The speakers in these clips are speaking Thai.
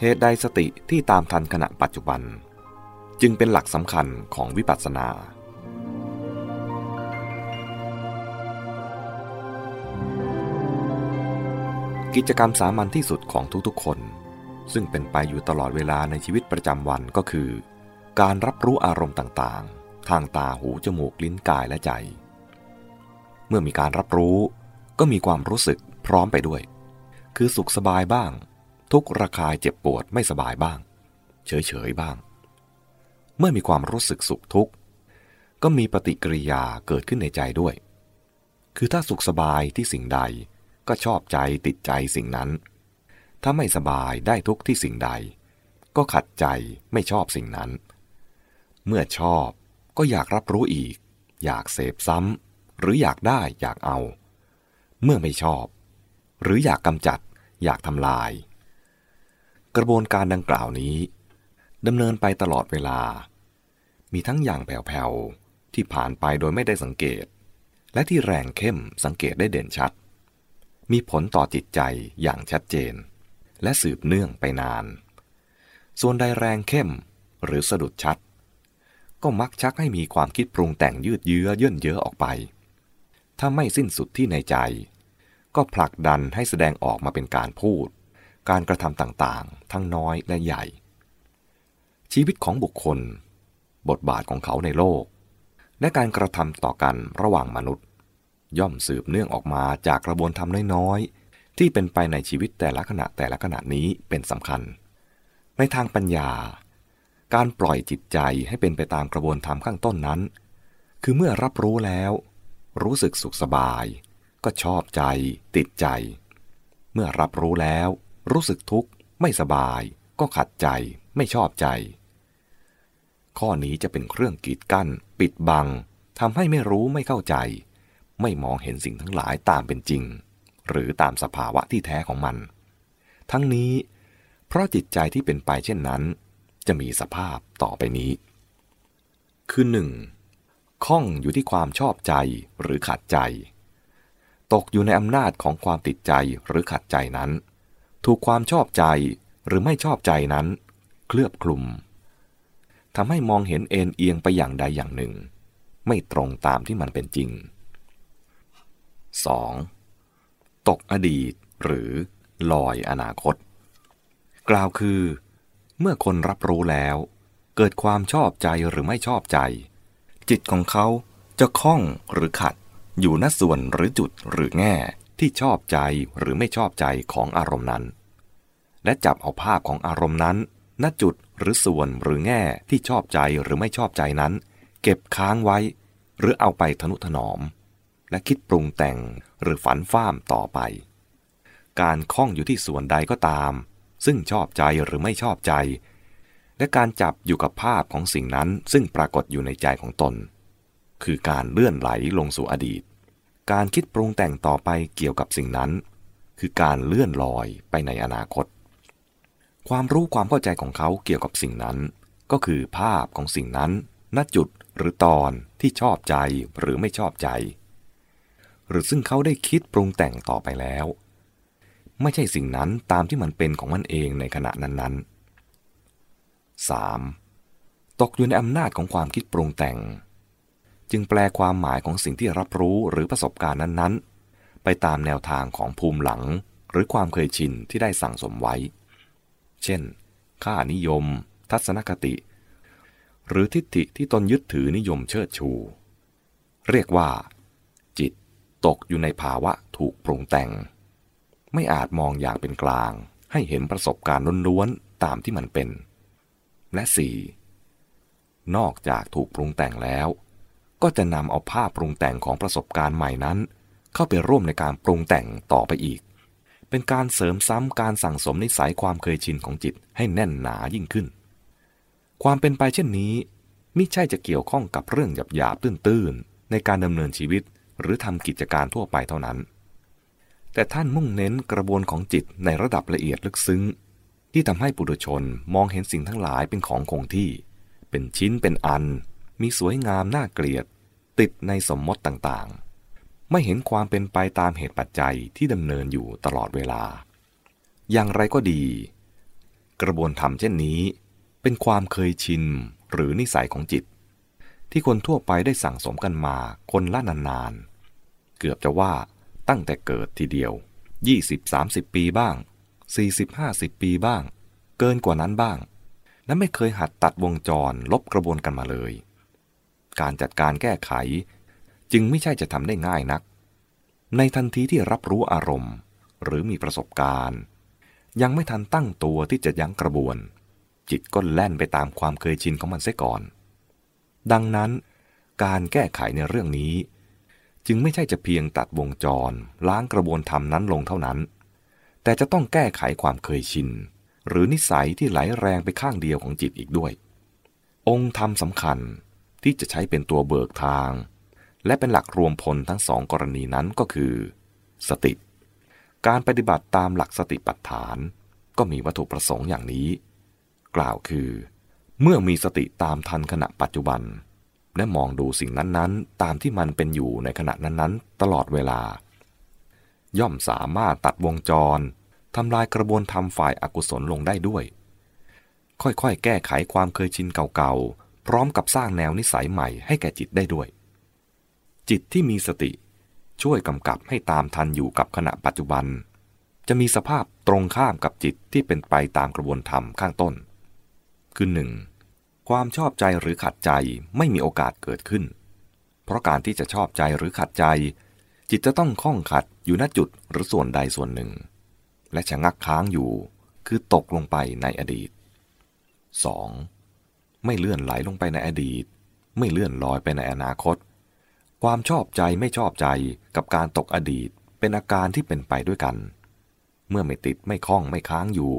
เหตุใดสติที่ตามทันขณะปัจจุบัน จึงเป็นหลักสำคัญของวิปัสสนา กิจกรรมสามัญที่สุดของทุกๆคน ซึ่งเป็นไปอยู่ตลอดเวลาในชีวิตประจำวันก็คือ การรับรู้อารมณ์ต่างๆ ทางตาหูจมูกลิ้นกายและใจ เมื่อมีการรับรู้ก็มีความรู้สึกพร้อมไปด้วย คือสุขสบายบ้าง ทุกระคายเจ็บปวดไม่สบายบ้าง เฉยๆบ้าง เมื่อมีความรู้สึกสุขทุกข์ ก็มีปฏิกิริยาเกิดขึ้นในใจด้วย คือถ้าสุขสบายที่สิ่งใดก็ชอบใจติดใจสิ่งนั้น ถ้าไม่สบายได้ทุกที่สิ่งใด ก็ขัดใจไม่ชอบสิ่งนั้น เมื่อชอบก็อยากรับรู้อีก อยากเสพซ้ำหรืออยากได้อยากเอา เมื่อไม่ชอบ หรืออยากกำจัด อยากทำลาย กระบวนการดังกล่าวนี้ดำเนินไปตลอดเวลา มีทั้งอย่างแผ่วๆ ที่ผ่านไปโดยไม่ได้สังเกต และที่แรงเข้มสังเกตได้เด่นชัด มีผลต่อจิตใจอย่างชัดเจน และสืบเนื่องไปนาน ส่วนใดแรงเข้มหรือสะดุดชัด ก็มักชักให้มีความคิดปรุงแต่งยืดเยื้อเยื่นเยอะออกไป ถ้าไม่สิ้นสุดที่ในใจ ก็ผลักดันให้แสดงออกมาเป็นการพูด การกระทำต่างๆ ทั้งน้อยและใหญ่ ชีวิตของบุคคล บทบาทของเขาในโลก และการกระทำต่อกันระหว่างมนุษย์ ย่อมสืบเนื่องออกมาจากกระบวนการน้อยๆ ที่เป็นไปในชีวิตแต่ละขณะแต่ละขณะนี้เป็นสำคัญ ในทางปัญญา การปล่อยจิตใจให้เป็นไปตามกระบวนการข้างต้นนั้น คือเมื่อรับรู้แล้ว รู้สึกสุขสบาย ก็ชอบใจ ติดใจ เมื่อรับรู้แล้ว รู้สึกทุกข์ไม่สบาย ก็ขัดใจไม่ชอบใจ ข้อนี้จะเป็นเครื่องกีดกั้น ปิดบังทำให้ไม่รู้ไม่เข้าใจ ไม่มองเห็นสิ่งทั้งหลายตามเป็นจริง หรือตามสภาวะที่แท้ของมัน ทั้งนี้ เพราะจิตใจที่เป็นไปเช่นนั้น จะมีสภาพต่อไปนี้ คือหนึ่งข้องอยู่ที่ความชอบใจหรือขัดใจ ตกอยู่ในอำนาจของความติดใจหรือขัดใจนั้น ถูกความชอบใจหรือไม่ชอบใจนั้น เคลือบคลุมทำให้มองเห็นเอ็นเอียงไปอย่างใดอย่างหนึ่ง ไม่ตรงตามที่มันเป็นจริง 2. ตกอดีตหรือลอยอนาคต กล่าวคือ เมื่อคนรับรู้แล้ว เกิดความชอบใจหรือไม่ชอบใจ จิตของเขาจะคล้องหรือขัด อยู่ณส่วนหรือจุดหรือแง่ที่ชอบใจหรือไม่ชอบใจของอารมณ์นั้น และจับเอาภาพของอารมณ์นั้นณจุดหรือส่วนหรือแง่ที่ชอบใจหรือไม่ชอบใจนั้น เก็บค้างไว้ หรือเอาไปทนุถนอม และคิดปรุงแต่งหรือฝันฟ้ามต่อไป การคล้องอยู่ที่ส่วนใดก็ตาม ซึ่งชอบใจหรือไม่ชอบใจ และการจับอยู่กับภาพของสิ่งนั้นซึ่งปรากฏอยู่ในใจของตน คือการเลื่อนไหลลงสู่อดีต การคิดปรุงแต่งต่อไปเกี่ยวกับสิ่งนั้น คือการเลื่อนลอยไปในอนาคต ความรู้ความเข้าใจของเขาเกี่ยวกับสิ่งนั้น ก็คือภาพของสิ่งนั้น ณ จุดหรือตอนที่ชอบใจหรือไม่ชอบใจ หรือซึ่งเขาได้คิดปรุงแต่งต่อไปแล้ว ไม่ใช่สิ่งนั้นตามที่มันเป็นของมันเองในขณะนั้นๆ 3. ตกอยู่ในอำนาจของความคิดปรุงแต่ง จึงแปลความหมายของสิ่งที่รับรู้หรือประสบการณ์นั้นๆ ไปตามแนวทางของภูมิหลังหรือความเคยชินที่ได้สั่งสมไว้ เช่น ค่านิยม ทัศนคติ หรือทิฏฐิที่ตนยึดถือนิยมเชิดชู เรียกว่า จิตตกอยู่ในภาวะถูกปรุงแต่ง ไม่อาจมองอย่างเป็นกลาง ให้เห็นประสบการณ์ล้วนๆตามที่มันเป็น และ 4. นอกจากถูกปรุงแต่งแล้ว ก็จะนำเอาภาพปรุงแต่งของประสบการณ์ใหม่นั้น เข้าไปร่วมในการปรุงแต่งต่อไปอีก เป็นการเสริมซ้ำการสั่งสมนิสัยความเคยชินของจิตให้แน่นหนายิ่งขึ้น ความเป็นไปเช่นนี้มิใช่จะเกี่ยวข้องกับเรื่องหยาบๆตื้นๆในการดำเนินชีวิตหรือทำกิจการทั่วไปเท่านั้น แต่ท่านมุ่งเน้นกระบวนของจิตในระดับละเอียดลึกซึ้ง ที่ทำให้ปุถุชนมองเห็นสิ่งทั้งหลายเป็นของคงที่ เป็นชิ้นเป็นอัน มีสวยงามน่าเกลียด ติดในสมมติต่างๆ ไม่เห็นความเป็นไปตามเหตุปัจจัยที่ดำเนินอยู่ตลอดเวลา อย่างไรก็ดี กระบวนธรรมเช่นนี้ เป็นความเคยชินหรือนิสัยของจิต ที่คนทั่วไปได้สั่งสมกันมาคนละนานๆ เกือบจะว่าตั้งแต่เกิดทีเดียว 20-30 ปีบ้าง 40-50 ปีบ้าง เกินกว่านั้นบ้าง และไม่เคยหัดตัดวงจรลบกระบวนกันมาเลย การจัดการแก้ไข จึงไม่ใช่จะทำได้ง่ายนัก ในทันทีที่รับรู้อารมณ์ หรือมีประสบการณ์ ยังไม่ทันตั้งตัวที่จะยั้งกระบวน จิตก็แล่นไปตามความเคยชินของมันเสียก่อน ดังนั้น การแก้ไขในเรื่องนี้ จึงไม่ใช่จะเพียงตัดวงจร ล้างกระบวนธรรมนั้นลงเท่านั้น แต่จะต้องแก้ไขความเคยชิน หรือนิสัยที่ไหลแรงไปข้างเดียวของจิตอีกด้วย องค์ธรรมสำคัญที่จะใช้เป็นตัวเบิกทาง และเป็นหลักรวมพลทั้งสองกรณีนั้นก็คือ สติ การปฏิบัติตามหลักสติปัฏฐาน ก็มีวัตถุประสงค์อย่างนี้ กล่าวคือ เมื่อมีสติตามทันขณะปัจจุบัน และมองดูสิ่งนั้นๆ ตามที่มันเป็นอยู่ในขณะนั้นๆ ตลอดเวลา ย่อมสามารถตัดวงจรทำลายกระบวนธรรมฝ่ายอากุศลลงได้ด้วย ค่อยๆ แก้ไขความเคยชินเก่าๆ พร้อมกับสร้างแนวนิสัยใหม่ให้แก่จิตได้ด้วย จิตที่มีสติ ช่วยกำกับให้ตามทันอยู่กับขณะปัจจุบัน จะมีสภาพตรงข้ามกับจิตที่เป็นไปตามกระบวนธรรมข้างต้น คือหนึ่งความชอบใจหรือขัดใจไม่มีโอกาสเกิดขึ้น เพราะการที่จะชอบใจหรือขัดใจ จิตจะต้องข้องขัดอยู่ณจุดหรือส่วนใดส่วนหนึ่ง และชะงักค้างอยู่คือตกลงไปในอดีต 2. ไม่เลื่อนไหลลงไปในอดีต ไม่เลื่อนลอยไปในอนาคต ความชอบใจไม่ชอบใจกับการตกอดีตเป็นอาการที่เป็นไปด้วยกัน เมื่อไม่ติดไม่คล้องไม่ค้างอยู่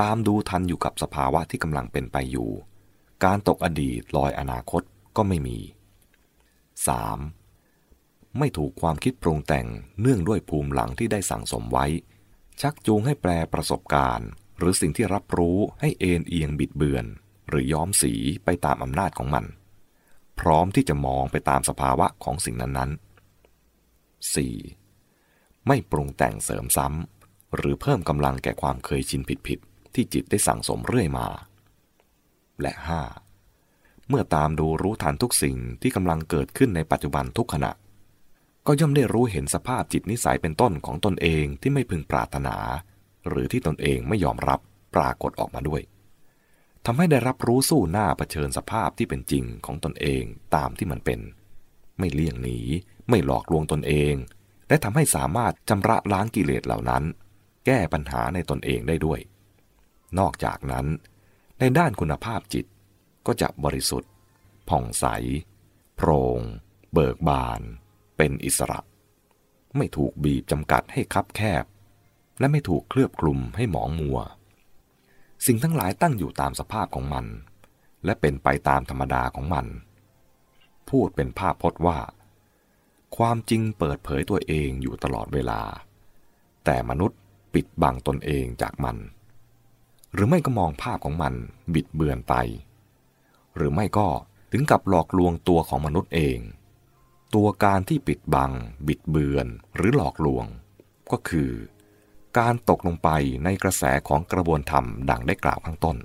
ตามดูทันอยู่กับสภาวะที่กำลังเป็นไปอยู่ การตกอดีตลอยอนาคตก็ไม่มี 3. ไม่ถูกความคิดปรุงแต่งเนื่องด้วยภูมิหลังที่ได้สั่งสมไว้ ชักจูงให้แปลประสบการณ์ หรือสิ่งที่รับรู้ให้เอ็นเอียงบิดเบือน หรือย้อมสีไปตามอำนาจของมัน พร้อมที่จะมองไปตามสภาวะของสิ่งนั้นๆ 4. ไม่ปรุงแต่งเสริมซ้ำ หรือเพิ่มกำลังแก่ความเคยชินผิดๆ ที่จิตได้สั่งสมเรื่อยมา และ 5. เมื่อตามดูรู้ทันทุกสิ่งที่กำลังเกิดขึ้นในปัจจุบันทุกขณะ ก็ย่อมได้รู้เห็นสภาพจิตนิสัยเป็นต้นของตนเองที่ไม่พึงปรารถนา หรือที่ตนเองไม่ยอมรับปรากฏออกมาด้วย ทำให้ได้รับรู้สู้หน้าเผชิญสภาพที่เป็นจริงของตนเองตามที่มันเป็น ไม่เลี่ยงหนี ไม่หลอกลวงตนเอง และทำให้สามารถจำระล้างกิเลสเหล่านั้น แก้ปัญหาในตนเองได้ด้วย นอกจากนั้น ในด้านคุณภาพจิตก็จะบริสุทธิ์ ผ่องใสโพรงเบิกบาน เป็นอิสระ ไม่ถูกบีบจำกัดให้คับแคบ และไม่ถูกเคลือบคลุมให้หมองมัว สิ่งทั้งหลายตั้งอยู่ตามสภาพของมัน และเป็นไปตามธรรมดาของมัน พูดเป็นภาพพจน์ว่า ความจริงเปิดเผยตัวเองอยู่ตลอดเวลา แต่มนุษย์ปิดบังตนเองจากมัน หรือไม่ก็มองภาพของมันบิดเบือนไป หรือไม่ก็ถึงกับหลอกลวงตัวของมนุษย์เอง ตัวการที่ปิดบัง บิดเบือนหรือหลอกลวง ก็คือ การตกลงไปในกระแสของกระบวนธรรมดังได้กล่าวข้างต้น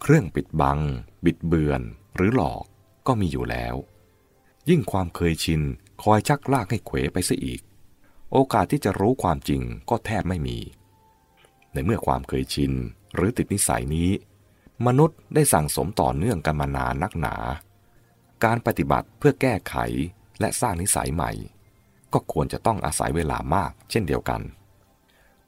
เครื่องปิดบัง บิดเบือนหรือหลอกก็มีอยู่แล้ว ยิ่งความเคยชินคอยชักลากให้เขวไปซะอีก โอกาสที่จะรู้ความจริงก็แทบไม่มี ในเมื่อความเคยชินหรือติดนิสัยนี้ มนุษย์ได้สั่งสมต่อเนื่องกันมานานนักหนา การปฏิบัติเพื่อแก้ไขและสร้างนิสัยใหม่ ก็ควรจะต้องอาศัยเวลามากเช่นเดียวกัน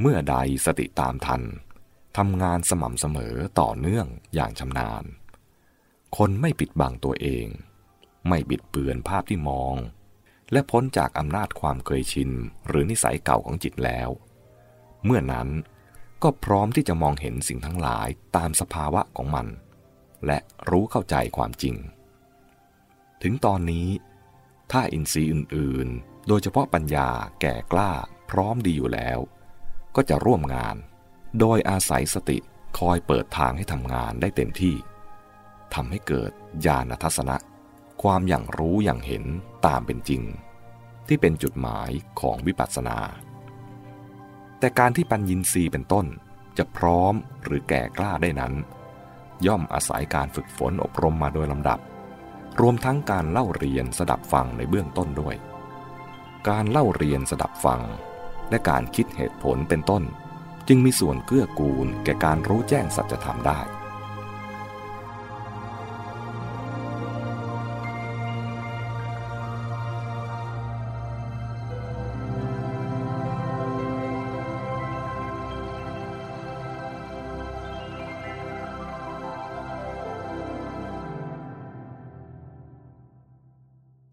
เมื่อใดสติตามทันทำงานสม่ำเสมอต่อเนื่องอย่างชำนาญ คนไม่ปิดบังตัวเอง ไม่บิดเบือนภาพที่มอง และพ้นจากอำนาจความเคยชินหรือนิสัยเก่าของจิตแล้ว เมื่อนั้นก็พร้อมที่จะมองเห็นสิ่งทั้งหลายตามสภาวะของมัน และรู้เข้าใจความจริง ถึงตอนนี้ ถ้าอินทรีย์อื่น ๆ โดยเฉพาะปัญญาแก่กล้าพร้อมดีอยู่แล้ว ก็จะร่วมงาน โดยอาศัยสติคอยเปิดทางให้ทำงานได้เต็มที่ทำให้เกิดญาณทัศนะ ความอย่างรู้อย่างเห็นตามเป็นจริง ที่เป็นจุดหมายของวิปัสสนา แต่การที่ปัญญินทรีย์เป็นต้นจะพร้อมหรือแก่กล้าได้นั้น ย่อมอาศัยการฝึกฝนอบรมมาโดยลำดับ รวมทั้งการเล่าเรียนสดับฟังในเบื้องต้นด้วย การเล่าเรียนสดับฟัง และการคิดเหตุผลเป็นต้น จึงมีส่วนเกื้อกูลแก่การรู้แจ้งสัจธรรมได้